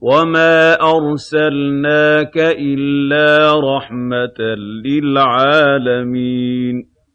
وَمَا أَرْسَلْنَاكَ إِلَّا رَحْمَةً لِّلْعَالَمِينَ